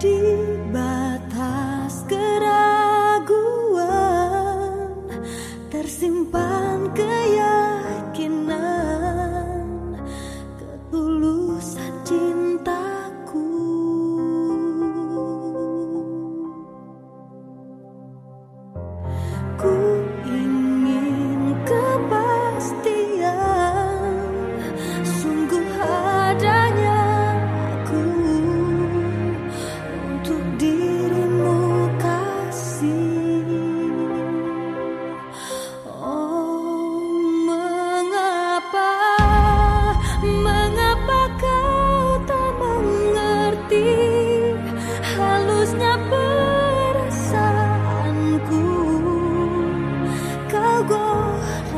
deep.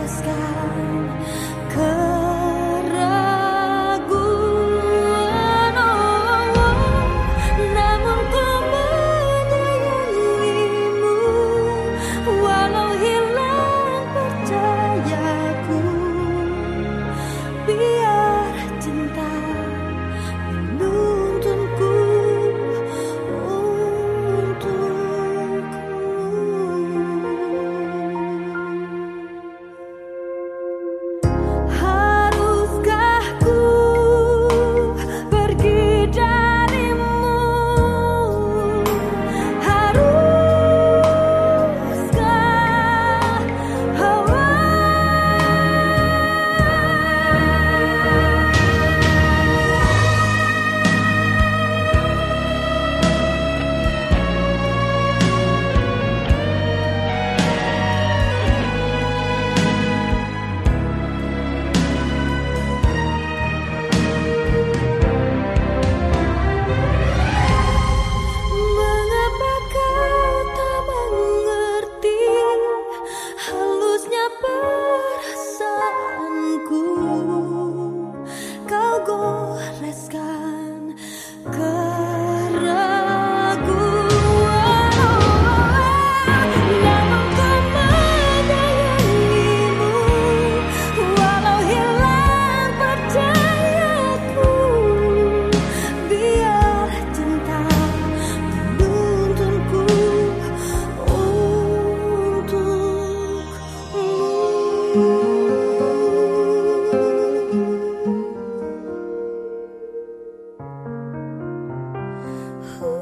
the sky. Cause Untuk